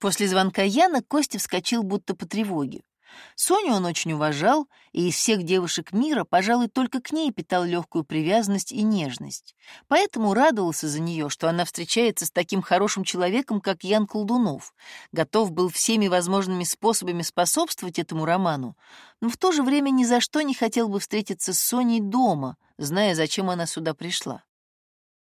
После звонка Яна Костя вскочил будто по тревоге. Соню он очень уважал, и из всех девушек мира, пожалуй, только к ней питал легкую привязанность и нежность. Поэтому радовался за нее, что она встречается с таким хорошим человеком, как Ян Колдунов, готов был всеми возможными способами способствовать этому роману, но в то же время ни за что не хотел бы встретиться с Соней дома, зная, зачем она сюда пришла.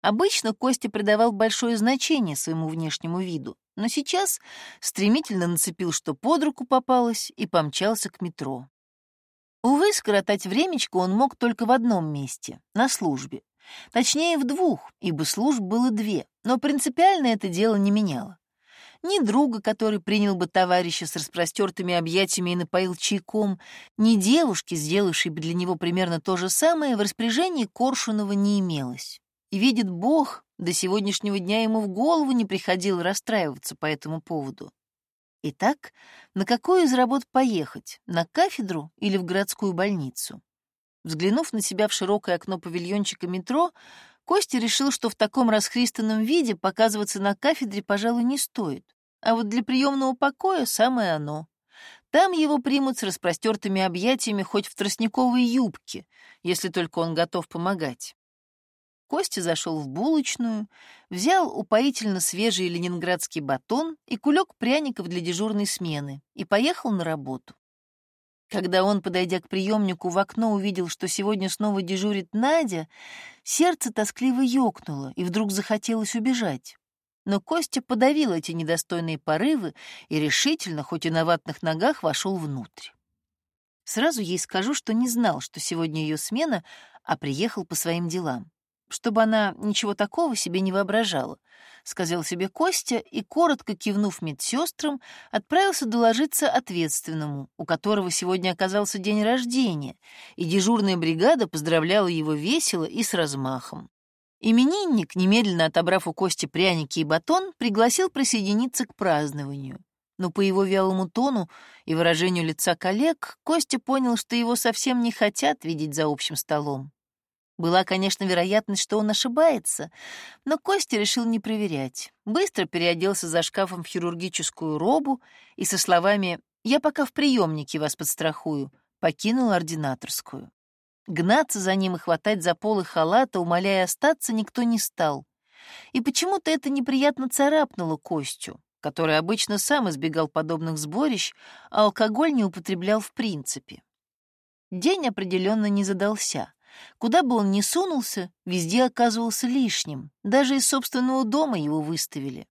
Обычно Костя придавал большое значение своему внешнему виду, но сейчас стремительно нацепил, что под руку попалось, и помчался к метро. Увы, скоротать времечко он мог только в одном месте — на службе. Точнее, в двух, ибо служб было две, но принципиально это дело не меняло. Ни друга, который принял бы товарища с распростертыми объятиями и напоил чайком, ни девушки, сделавшей бы для него примерно то же самое, в распоряжении Коршунова не имелось. И видит Бог, до сегодняшнего дня ему в голову не приходило расстраиваться по этому поводу. Итак, на какую из работ поехать, на кафедру или в городскую больницу? Взглянув на себя в широкое окно павильончика метро, Костя решил, что в таком расхристанном виде показываться на кафедре, пожалуй, не стоит. А вот для приемного покоя самое оно. Там его примут с распростертыми объятиями хоть в тростниковой юбке, если только он готов помогать. Костя зашел в булочную, взял упоительно свежий ленинградский батон и кулек пряников для дежурной смены и поехал на работу. Когда он, подойдя к приемнику, в окно увидел, что сегодня снова дежурит Надя, сердце тоскливо ёкнуло, и вдруг захотелось убежать. Но Костя подавил эти недостойные порывы и решительно, хоть и на ватных ногах, вошел внутрь. Сразу ей скажу, что не знал, что сегодня ее смена, а приехал по своим делам чтобы она ничего такого себе не воображала, сказал себе Костя и, коротко кивнув медсестрам, отправился доложиться ответственному, у которого сегодня оказался день рождения, и дежурная бригада поздравляла его весело и с размахом. Именинник, немедленно отобрав у Кости пряники и батон, пригласил присоединиться к празднованию. Но по его вялому тону и выражению лица коллег Костя понял, что его совсем не хотят видеть за общим столом. Была, конечно, вероятность, что он ошибается, но Костя решил не проверять. Быстро переоделся за шкафом в хирургическую робу и со словами «Я пока в приемнике вас подстрахую», покинул ординаторскую. Гнаться за ним и хватать за полы халата, умоляя остаться, никто не стал. И почему-то это неприятно царапнуло Костю, который обычно сам избегал подобных сборищ, а алкоголь не употреблял в принципе. День определенно не задался. Куда бы он ни сунулся, везде оказывался лишним. Даже из собственного дома его выставили.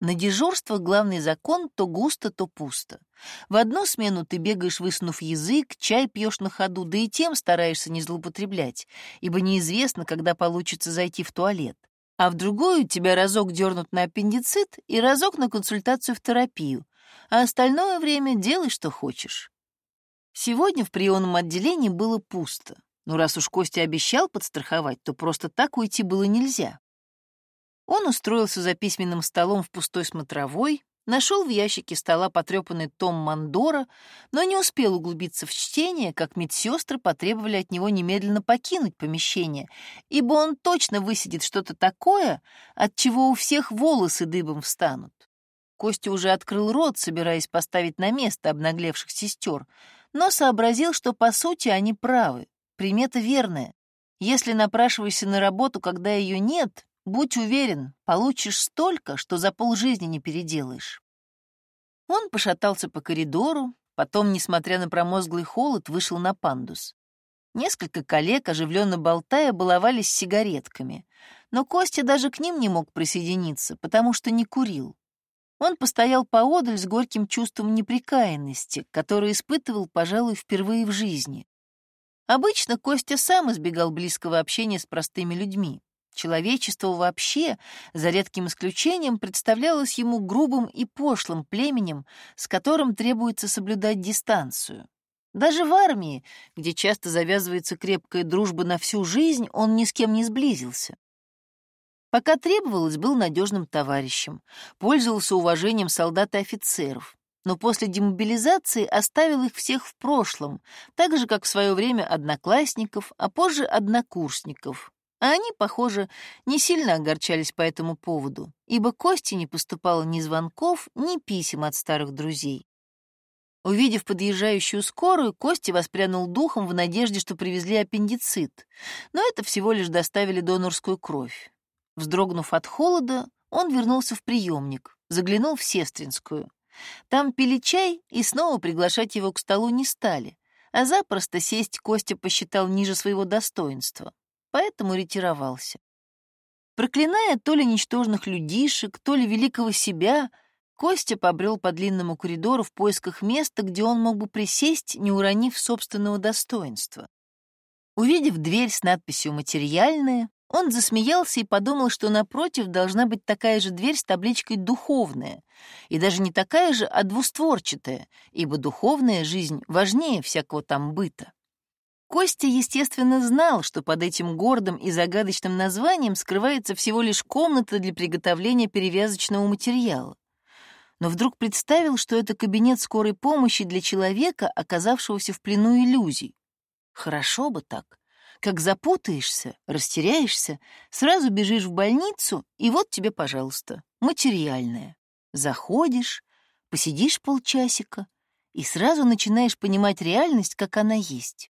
На дежурство главный закон то густо, то пусто. В одну смену ты бегаешь, высунув язык, чай пьешь на ходу, да и тем стараешься не злоупотреблять, ибо неизвестно, когда получится зайти в туалет. А в другую тебя разок дернут на аппендицит и разок на консультацию в терапию, а остальное время делай, что хочешь. Сегодня в приемном отделении было пусто. Но раз уж Костя обещал подстраховать, то просто так уйти было нельзя. Он устроился за письменным столом в пустой смотровой, нашел в ящике стола потрепанный том Мандора, но не успел углубиться в чтение, как медсестры потребовали от него немедленно покинуть помещение, ибо он точно высидит что-то такое, от чего у всех волосы дыбом встанут. Костя уже открыл рот, собираясь поставить на место обнаглевших сестер, но сообразил, что, по сути, они правы. Примета верная. Если напрашиваешься на работу, когда ее нет, будь уверен, получишь столько, что за полжизни не переделаешь. Он пошатался по коридору, потом, несмотря на промозглый холод, вышел на пандус. Несколько коллег, оживленно болтая, баловались сигаретками, но Костя даже к ним не мог присоединиться, потому что не курил. Он постоял поодаль с горьким чувством неприкаянности, которое испытывал, пожалуй, впервые в жизни. Обычно Костя сам избегал близкого общения с простыми людьми. Человечество вообще, за редким исключением, представлялось ему грубым и пошлым племенем, с которым требуется соблюдать дистанцию. Даже в армии, где часто завязывается крепкая дружба на всю жизнь, он ни с кем не сблизился. Пока требовалось, был надежным товарищем, пользовался уважением солдат и офицеров но после демобилизации оставил их всех в прошлом, так же, как в свое время одноклассников, а позже однокурсников. А они, похоже, не сильно огорчались по этому поводу, ибо Косте не поступало ни звонков, ни писем от старых друзей. Увидев подъезжающую скорую, Костя воспрянул духом в надежде, что привезли аппендицит, но это всего лишь доставили донорскую кровь. Вздрогнув от холода, он вернулся в приемник, заглянул в сестринскую. Там пили чай и снова приглашать его к столу не стали, а запросто сесть Костя посчитал ниже своего достоинства, поэтому ретировался. Проклиная то ли ничтожных людишек, то ли великого себя — Костя побрел по длинному коридору в поисках места, где он мог бы присесть, не уронив собственного достоинства. Увидев дверь с надписью «Материальная», он засмеялся и подумал, что напротив должна быть такая же дверь с табличкой «Духовная», и даже не такая же, а двустворчатая, ибо духовная жизнь важнее всякого там быта. Костя, естественно, знал, что под этим гордым и загадочным названием скрывается всего лишь комната для приготовления перевязочного материала но вдруг представил, что это кабинет скорой помощи для человека, оказавшегося в плену иллюзий. Хорошо бы так. Как запутаешься, растеряешься, сразу бежишь в больницу, и вот тебе, пожалуйста, материальное. Заходишь, посидишь полчасика, и сразу начинаешь понимать реальность, как она есть.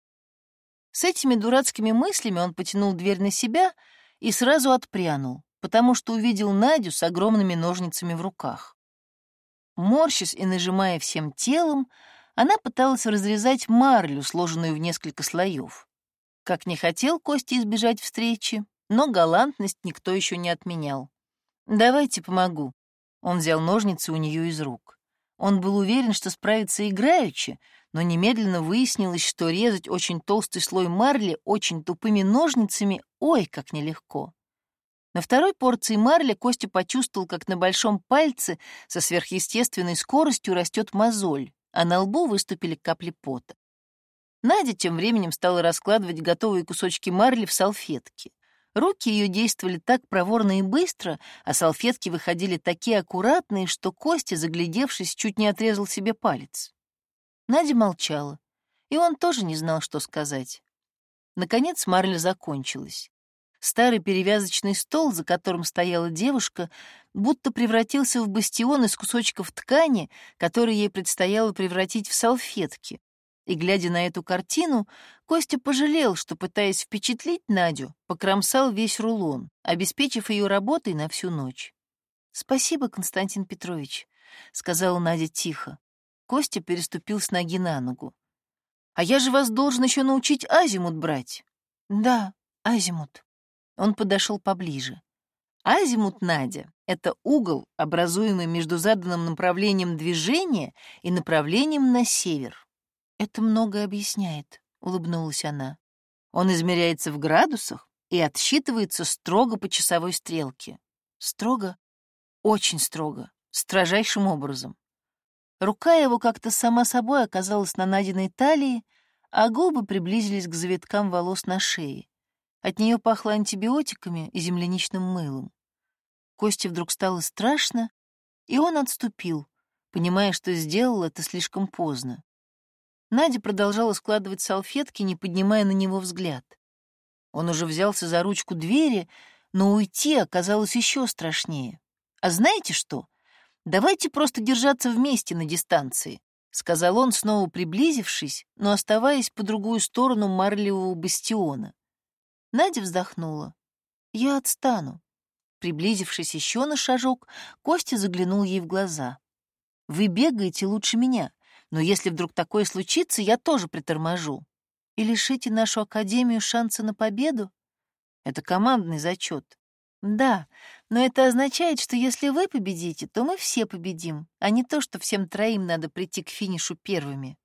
С этими дурацкими мыслями он потянул дверь на себя и сразу отпрянул, потому что увидел Надю с огромными ножницами в руках. Морщась и нажимая всем телом, она пыталась разрезать марлю, сложенную в несколько слоев. Как не хотел Костя избежать встречи, но галантность никто еще не отменял. «Давайте помогу». Он взял ножницы у нее из рук. Он был уверен, что справится играючи, но немедленно выяснилось, что резать очень толстый слой марли очень тупыми ножницами — ой, как нелегко. На второй порции марля Костя почувствовал, как на большом пальце со сверхъестественной скоростью растет мозоль, а на лбу выступили капли пота. Надя тем временем стала раскладывать готовые кусочки марли в салфетки. Руки ее действовали так проворно и быстро, а салфетки выходили такие аккуратные, что Костя, заглядевшись, чуть не отрезал себе палец. Надя молчала, и он тоже не знал, что сказать. Наконец марля закончилась. Старый перевязочный стол, за которым стояла девушка, будто превратился в бастион из кусочков ткани, которые ей предстояло превратить в салфетки. И, глядя на эту картину, Костя пожалел, что, пытаясь впечатлить Надю, покромсал весь рулон, обеспечив ее работой на всю ночь. «Спасибо, Константин Петрович», — сказала Надя тихо. Костя переступил с ноги на ногу. «А я же вас должен еще научить азимут брать». «Да, азимут». Он подошел поближе. Азимут Надя — это угол, образуемый между заданным направлением движения и направлением на север. «Это многое объясняет», — улыбнулась она. «Он измеряется в градусах и отсчитывается строго по часовой стрелке. Строго? Очень строго, строжайшим образом. Рука его как-то сама собой оказалась на Надиной талии, а губы приблизились к завиткам волос на шее. От нее пахло антибиотиками и земляничным мылом. Косте вдруг стало страшно, и он отступил, понимая, что сделал это слишком поздно. Надя продолжала складывать салфетки, не поднимая на него взгляд. Он уже взялся за ручку двери, но уйти оказалось еще страшнее. «А знаете что? Давайте просто держаться вместе на дистанции», — сказал он, снова приблизившись, но оставаясь по другую сторону марлевого бастиона. Надя вздохнула. «Я отстану». Приблизившись еще на шажок, Костя заглянул ей в глаза. «Вы бегаете лучше меня, но если вдруг такое случится, я тоже приторможу. И лишите нашу академию шанса на победу? Это командный зачет. Да, но это означает, что если вы победите, то мы все победим, а не то, что всем троим надо прийти к финишу первыми.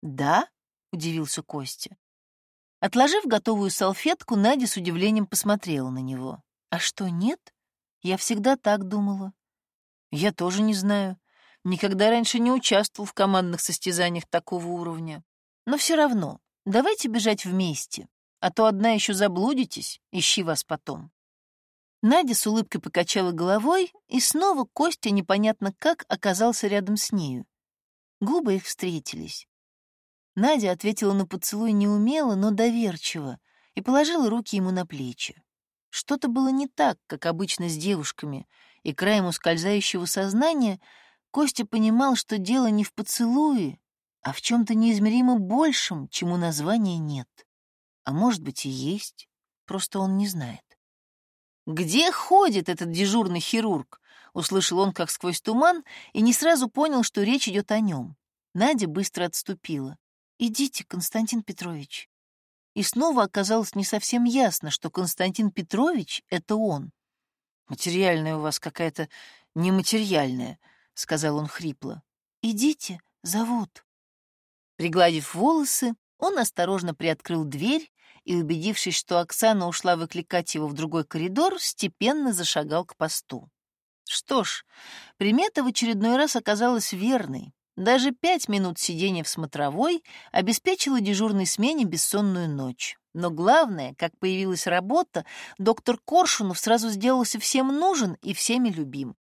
Да? — удивился Костя. Отложив готовую салфетку, Надя с удивлением посмотрела на него. «А что, нет? Я всегда так думала». «Я тоже не знаю. Никогда раньше не участвовал в командных состязаниях такого уровня. Но все равно, давайте бежать вместе, а то одна еще заблудитесь, ищи вас потом». Надя с улыбкой покачала головой, и снова Костя непонятно как оказался рядом с нею. Губы их встретились. Надя ответила на поцелуй неумело, но доверчиво и положила руки ему на плечи. Что-то было не так, как обычно с девушками, и краем ускользающего сознания Костя понимал, что дело не в поцелуе, а в чем-то неизмеримо большем, чему названия нет. А может быть и есть, просто он не знает. «Где ходит этот дежурный хирург?» — услышал он как сквозь туман и не сразу понял, что речь идет о нем. Надя быстро отступила. «Идите, Константин Петрович». И снова оказалось не совсем ясно, что Константин Петрович — это он. «Материальная у вас какая-то нематериальная», — сказал он хрипло. «Идите, зовут». Пригладив волосы, он осторожно приоткрыл дверь и, убедившись, что Оксана ушла выкликать его в другой коридор, степенно зашагал к посту. Что ж, примета в очередной раз оказалась верной. Даже пять минут сидения в смотровой обеспечило дежурной смене бессонную ночь. Но главное, как появилась работа, доктор Коршунов сразу сделался всем нужен и всеми любим.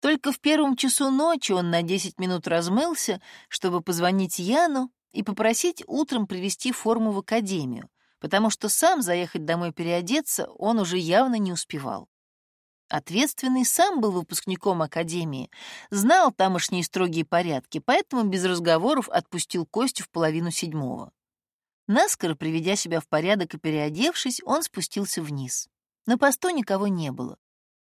Только в первом часу ночи он на 10 минут размылся, чтобы позвонить Яну и попросить утром привезти форму в академию, потому что сам заехать домой переодеться он уже явно не успевал. Ответственный сам был выпускником академии, знал тамошние строгие порядки, поэтому без разговоров отпустил Костю в половину седьмого. Наскоро приведя себя в порядок и переодевшись, он спустился вниз. На посту никого не было.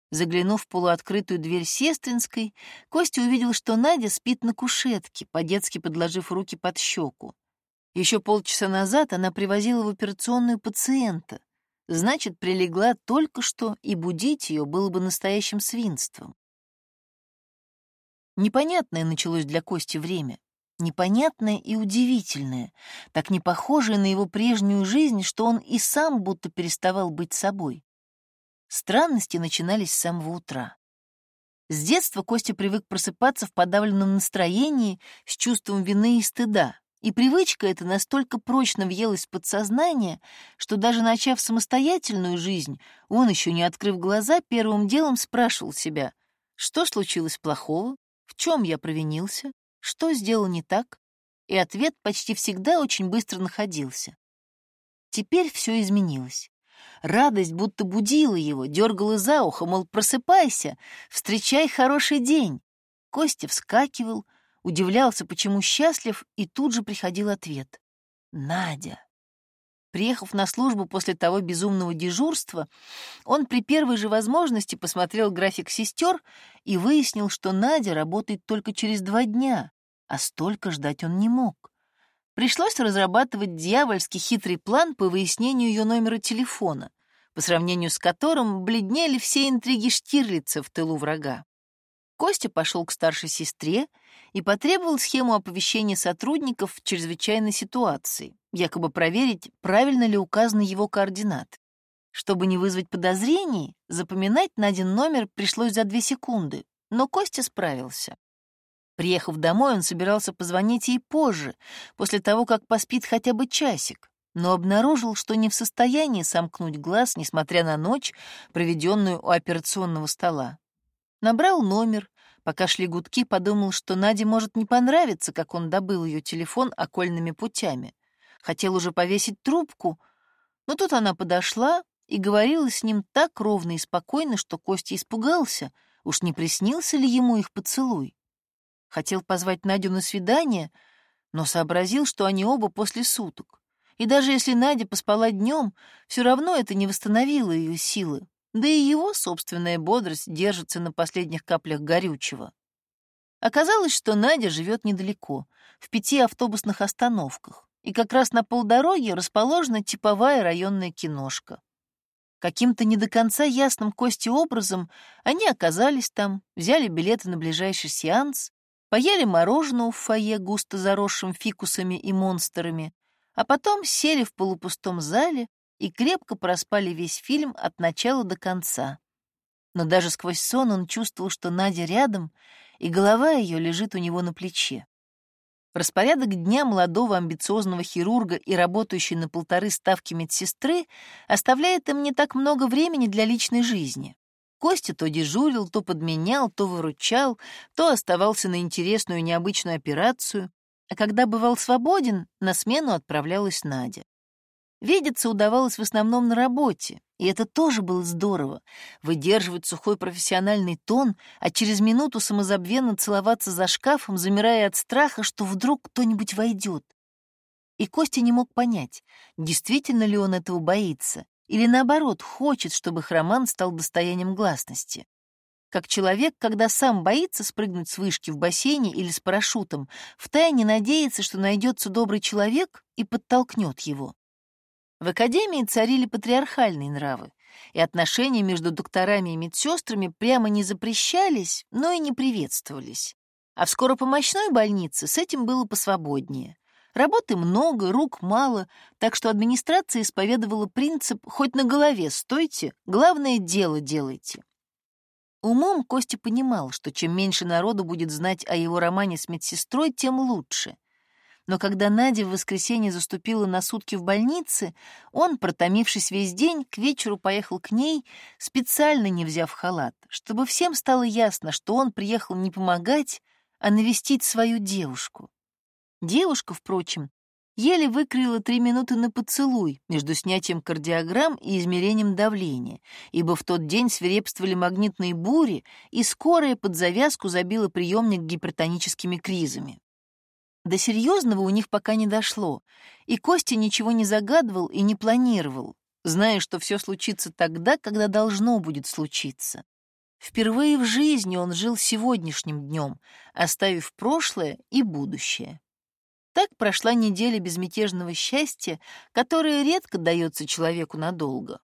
Заглянув в полуоткрытую дверь сестринской, Костя увидел, что Надя спит на кушетке, по-детски подложив руки под щеку. Еще полчаса назад она привозила в операционную пациента, значит, прилегла только что, и будить ее было бы настоящим свинством. Непонятное началось для Кости время. Непонятное и удивительное, так не похожее на его прежнюю жизнь, что он и сам будто переставал быть собой. Странности начинались с самого утра. С детства Костя привык просыпаться в подавленном настроении, с чувством вины и стыда. И привычка эта настолько прочно въелась в подсознание, что даже начав самостоятельную жизнь, он, еще не открыв глаза, первым делом спрашивал себя, что случилось плохого, в чем я провинился, что сделал не так, и ответ почти всегда очень быстро находился. Теперь все изменилось. Радость будто будила его, дергала за ухо, мол, просыпайся, встречай хороший день. Костя вскакивал, удивлялся, почему счастлив, и тут же приходил ответ. «Надя». Приехав на службу после того безумного дежурства, он при первой же возможности посмотрел график сестер и выяснил, что Надя работает только через два дня, а столько ждать он не мог. Пришлось разрабатывать дьявольский хитрый план по выяснению ее номера телефона, по сравнению с которым бледнели все интриги Штирлица в тылу врага. Костя пошел к старшей сестре и потребовал схему оповещения сотрудников в чрезвычайной ситуации, якобы проверить, правильно ли указаны его координаты. Чтобы не вызвать подозрений, запоминать Надин номер пришлось за две секунды, но Костя справился. Приехав домой, он собирался позвонить ей позже, после того, как поспит хотя бы часик, но обнаружил, что не в состоянии сомкнуть глаз, несмотря на ночь, проведенную у операционного стола. Набрал номер, пока шли гудки, подумал, что Наде может не понравиться, как он добыл ее телефон окольными путями. Хотел уже повесить трубку, но тут она подошла и говорила с ним так ровно и спокойно, что Костя испугался, уж не приснился ли ему их поцелуй. Хотел позвать Надю на свидание, но сообразил, что они оба после суток. И даже если Надя поспала днем, все равно это не восстановило ее силы. Да и его собственная бодрость держится на последних каплях горючего. Оказалось, что Надя живет недалеко, в пяти автобусных остановках, и как раз на полдороги расположена типовая районная киношка. Каким-то не до конца ясным Кости образом они оказались там, взяли билеты на ближайший сеанс, поели мороженое в фойе, густо заросшим фикусами и монстрами, а потом сели в полупустом зале и крепко проспали весь фильм от начала до конца. Но даже сквозь сон он чувствовал, что Надя рядом, и голова ее лежит у него на плече. Распорядок дня молодого амбициозного хирурга и работающей на полторы ставки медсестры оставляет им не так много времени для личной жизни. Костя то дежурил, то подменял, то выручал, то оставался на интересную необычную операцию, а когда бывал свободен, на смену отправлялась Надя. Видеться удавалось в основном на работе, И это тоже было здорово — выдерживать сухой профессиональный тон, а через минуту самозабвенно целоваться за шкафом, замирая от страха, что вдруг кто-нибудь войдет. И Костя не мог понять, действительно ли он этого боится, или наоборот, хочет, чтобы Хроман стал достоянием гласности. Как человек, когда сам боится спрыгнуть с вышки в бассейне или с парашютом, втайне надеется, что найдется добрый человек и подтолкнет его. В академии царили патриархальные нравы, и отношения между докторами и медсестрами прямо не запрещались, но и не приветствовались. А в скоропомощной больнице с этим было посвободнее. Работы много, рук мало, так что администрация исповедовала принцип «хоть на голове стойте, главное дело делайте». Умом Костя понимал, что чем меньше народу будет знать о его романе с медсестрой, тем лучше — но когда Надя в воскресенье заступила на сутки в больнице, он, протомившись весь день, к вечеру поехал к ней, специально не взяв халат, чтобы всем стало ясно, что он приехал не помогать, а навестить свою девушку. Девушка, впрочем, еле выкрыла три минуты на поцелуй между снятием кардиограмм и измерением давления, ибо в тот день свирепствовали магнитные бури, и скорая под завязку забила приемник гипертоническими кризами. До серьезного у них пока не дошло, и Костя ничего не загадывал и не планировал, зная, что все случится тогда, когда должно будет случиться. Впервые в жизни он жил сегодняшним днем, оставив прошлое и будущее. Так прошла неделя безмятежного счастья, которое редко дается человеку надолго.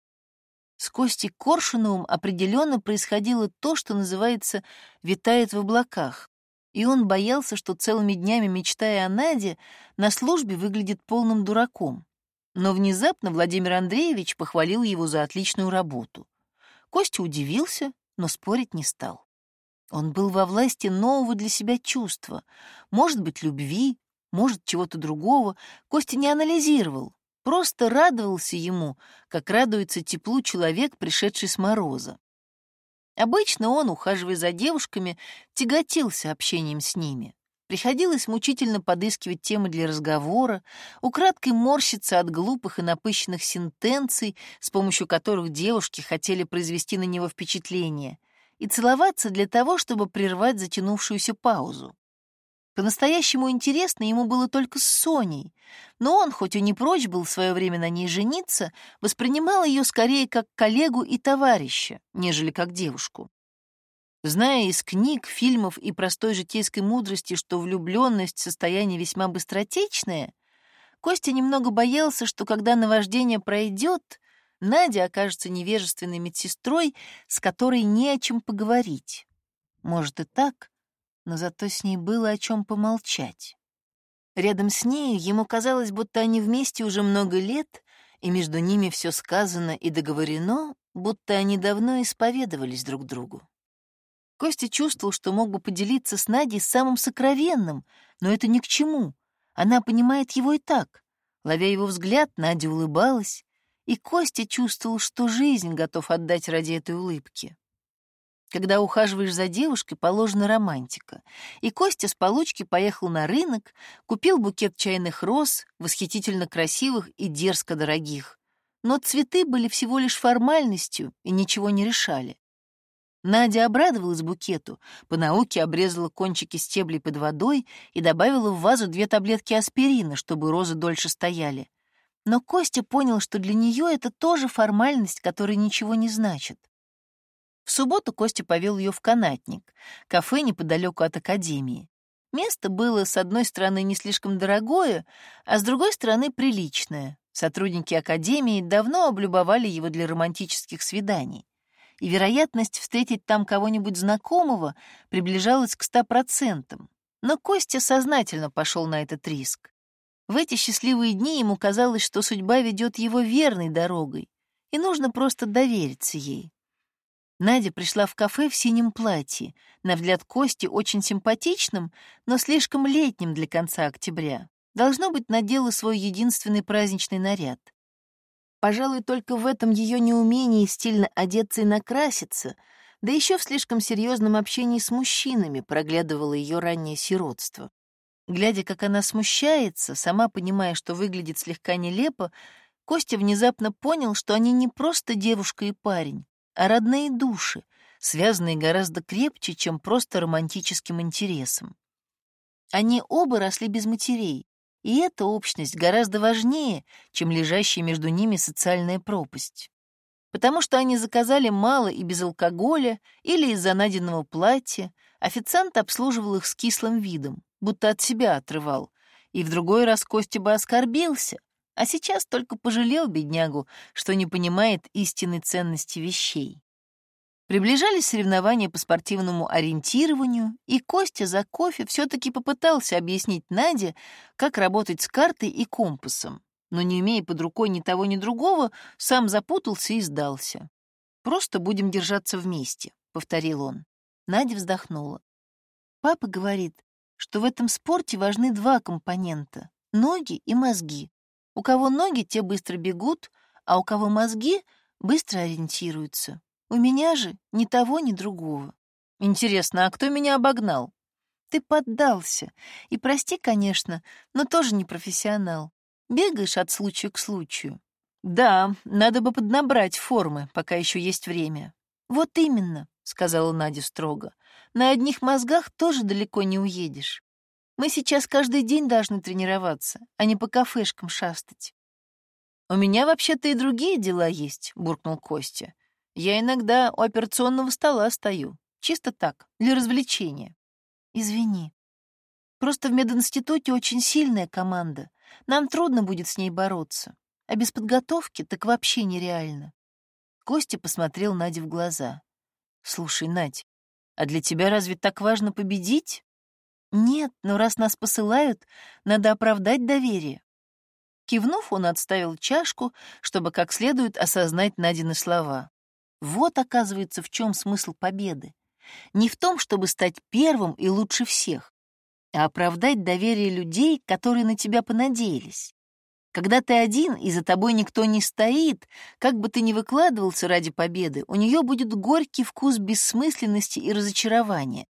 С Костей Коршуновым определенно происходило то, что называется «витает в облаках», и он боялся, что целыми днями, мечтая о Наде, на службе выглядит полным дураком. Но внезапно Владимир Андреевич похвалил его за отличную работу. Костя удивился, но спорить не стал. Он был во власти нового для себя чувства, может быть, любви, может, чего-то другого. Костя не анализировал, просто радовался ему, как радуется теплу человек, пришедший с мороза. Обычно он, ухаживая за девушками, тяготился общением с ними. Приходилось мучительно подыскивать темы для разговора, украдкой морщиться от глупых и напыщенных сентенций, с помощью которых девушки хотели произвести на него впечатление, и целоваться для того, чтобы прервать затянувшуюся паузу. По-настоящему интересно ему было только с Соней, но он, хоть и не прочь был в свое время на ней жениться, воспринимал ее скорее как коллегу и товарища, нежели как девушку. Зная из книг, фильмов и простой житейской мудрости, что влюбленность — состояние весьма быстротечное, Костя немного боялся, что когда наваждение пройдет, Надя окажется невежественной медсестрой, с которой не о чем поговорить. Может и так, но зато с ней было о чем помолчать. Рядом с ней ему казалось, будто они вместе уже много лет, и между ними все сказано и договорено, будто они давно исповедовались друг другу. Костя чувствовал, что мог бы поделиться с Надей самым сокровенным, но это ни к чему. Она понимает его и так. Ловя его взгляд, Надя улыбалась, и Костя чувствовал, что жизнь готов отдать ради этой улыбки. Когда ухаживаешь за девушкой, положена романтика. И Костя с получки поехал на рынок, купил букет чайных роз, восхитительно красивых и дерзко дорогих. Но цветы были всего лишь формальностью и ничего не решали. Надя обрадовалась букету, по науке обрезала кончики стеблей под водой и добавила в вазу две таблетки аспирина, чтобы розы дольше стояли. Но Костя понял, что для нее это тоже формальность, которая ничего не значит. В субботу Костя повел ее в канатник, кафе неподалеку от академии. Место было, с одной стороны, не слишком дорогое, а с другой стороны, приличное. Сотрудники академии давно облюбовали его для романтических свиданий. И вероятность встретить там кого-нибудь знакомого приближалась к ста процентам. Но Костя сознательно пошел на этот риск. В эти счастливые дни ему казалось, что судьба ведет его верной дорогой, и нужно просто довериться ей. Надя пришла в кафе в синем платье, на взгляд Кости очень симпатичным, но слишком летним для конца октября. Должно быть, надела свой единственный праздничный наряд. Пожалуй, только в этом ее неумении стильно одеться и накраситься, да еще в слишком серьезном общении с мужчинами проглядывало ее раннее сиротство. Глядя, как она смущается, сама понимая, что выглядит слегка нелепо, Костя внезапно понял, что они не просто девушка и парень, а родные души, связанные гораздо крепче, чем просто романтическим интересом. Они оба росли без матерей, и эта общность гораздо важнее, чем лежащая между ними социальная пропасть. Потому что они заказали мало и без алкоголя или из-за найденного платья, официант обслуживал их с кислым видом, будто от себя отрывал, и в другой раз Костя бы оскорбился, а сейчас только пожалел беднягу, что не понимает истинной ценности вещей. Приближались соревнования по спортивному ориентированию, и Костя за кофе все-таки попытался объяснить Наде, как работать с картой и компасом, но, не имея под рукой ни того, ни другого, сам запутался и сдался. «Просто будем держаться вместе», — повторил он. Надя вздохнула. Папа говорит, что в этом спорте важны два компонента — ноги и мозги. У кого ноги, те быстро бегут, а у кого мозги быстро ориентируются. У меня же ни того, ни другого. Интересно, а кто меня обогнал? Ты поддался. И прости, конечно, но тоже не профессионал. Бегаешь от случая к случаю. Да, надо бы поднабрать формы, пока еще есть время. Вот именно, сказала Надя строго. На одних мозгах тоже далеко не уедешь. Мы сейчас каждый день должны тренироваться, а не по кафешкам шастать. «У меня вообще-то и другие дела есть», — буркнул Костя. Я иногда у операционного стола стою. Чисто так, для развлечения. Извини. Просто в мединституте очень сильная команда. Нам трудно будет с ней бороться. А без подготовки так вообще нереально. Костя посмотрел Наде в глаза. «Слушай, Надь, а для тебя разве так важно победить?» «Нет, но раз нас посылают, надо оправдать доверие». Кивнув, он отставил чашку, чтобы как следует осознать Надины слова. Вот, оказывается, в чем смысл победы. Не в том, чтобы стать первым и лучше всех, а оправдать доверие людей, которые на тебя понадеялись. Когда ты один и за тобой никто не стоит, как бы ты ни выкладывался ради победы, у нее будет горький вкус бессмысленности и разочарования.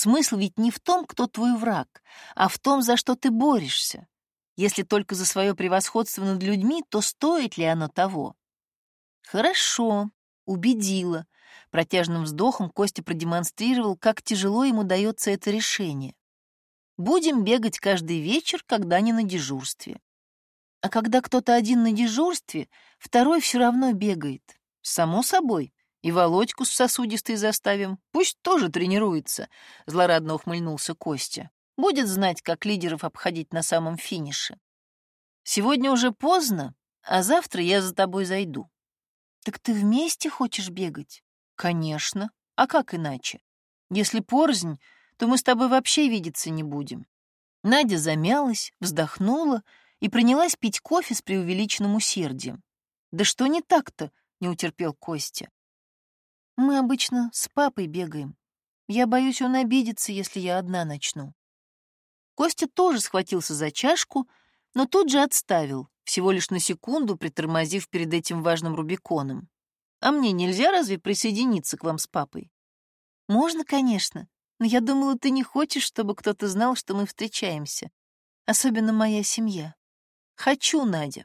Смысл ведь не в том, кто твой враг, а в том, за что ты борешься. Если только за свое превосходство над людьми, то стоит ли оно того? Хорошо, Убедила. Протяжным вздохом Костя продемонстрировал, как тяжело ему дается это решение. Будем бегать каждый вечер, когда не на дежурстве. А когда кто-то один на дежурстве, второй все равно бегает. Само собой. И Володьку с сосудистой заставим. Пусть тоже тренируется, — злорадно ухмыльнулся Костя. Будет знать, как лидеров обходить на самом финише. Сегодня уже поздно, а завтра я за тобой зайду. «Так ты вместе хочешь бегать?» «Конечно. А как иначе? Если порознь, то мы с тобой вообще видеться не будем». Надя замялась, вздохнула и принялась пить кофе с преувеличенным усердием. «Да что не так-то?» — не утерпел Костя. «Мы обычно с папой бегаем. Я боюсь, он обидится, если я одна начну». Костя тоже схватился за чашку, но тут же отставил, всего лишь на секунду притормозив перед этим важным Рубиконом. «А мне нельзя разве присоединиться к вам с папой?» «Можно, конечно, но я думала, ты не хочешь, чтобы кто-то знал, что мы встречаемся. Особенно моя семья. Хочу, Надя».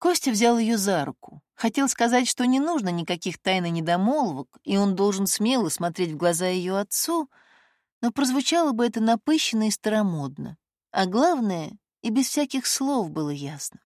Костя взял ее за руку. Хотел сказать, что не нужно никаких тайн и недомолвок, и он должен смело смотреть в глаза ее отцу, но прозвучало бы это напыщенно и старомодно. А главное, и без всяких слов было ясно.